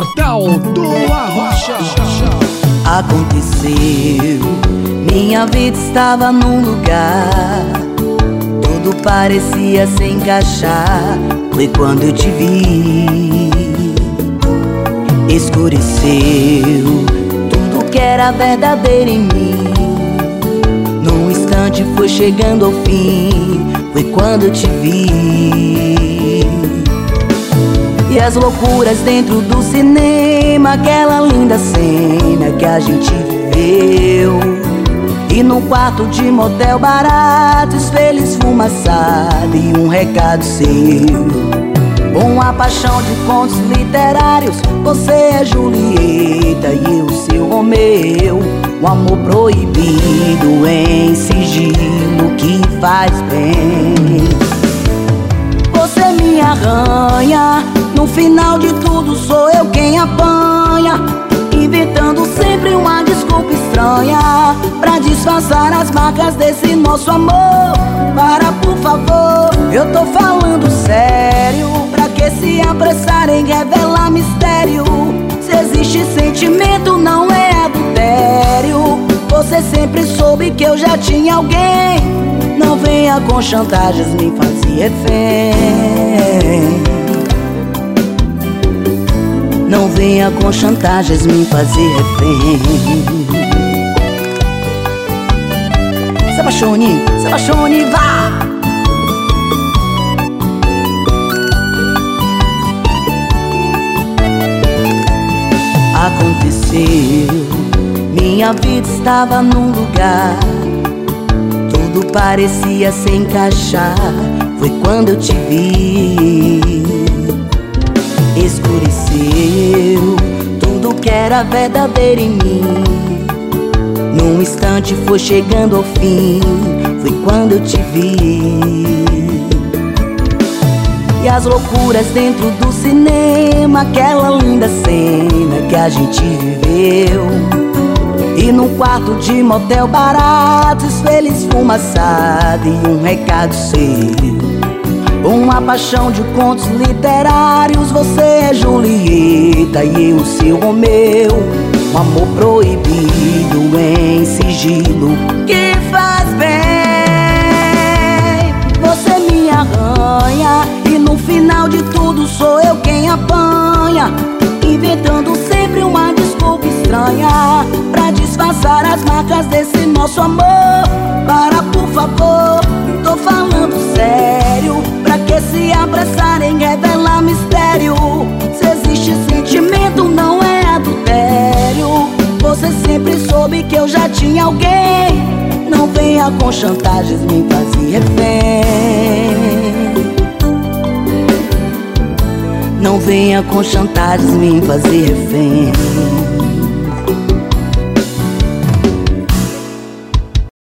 Portal do Arrocha. Aconteceu, minha vida estava num lugar. Tudo parecia se encaixar. Foi quando eu te vi. Escureceu tudo que era verdadeiro em mim. Num instante foi chegando ao fim. Foi quando eu te vi. E as loucuras dentro do cinema, aquela linda cena que a gente viveu. E num quarto de motel barato, espelho esfumaçado e um recado seu. Com a paixão de contos literários, você é Julieta e eu seu Romeu. Um amor proibido em sigilo que faz bem. Arranha, no final de tudo sou eu quem apanha. Inventando sempre uma desculpa estranha. Pra disfarçar as marcas desse nosso amor. Para, por favor, eu tô falando sério. Pra que se apressar em revelar mistério? Se existe sentimento, não é adultério. Você sempre soube que eu já tinha alguém. Não venha com chantagens me fazer refém não venha com chantagens me fazer refém Se apaixone, se apaixone, vá! Aconteceu, minha vida estava num lugar Tudo parecia se encaixar Foi quando eu te vi Escureceu tudo que era verdadeiro em mim. Num instante foi chegando ao fim, foi quando eu te vi. E as loucuras dentro do cinema, aquela linda cena que a gente viveu. E num quarto de motel barato, espelho esfumaçado e um recado seu. Uma paixão de contos literários Você é Julieta e eu seu Romeu. Um amor proibido em sigilo Que faz bem. Você me arranha E no final de tudo sou eu quem apanha. Inventando sempre uma desculpa estranha Pra disfarçar as marcas desse nosso amor. Para, por favor, se apressar em revelar mistério. Se existe sentimento, não é adultério. Você sempre soube que eu já tinha alguém. Não venha com chantagens me fazer refém Não venha com chantagens me fazer refém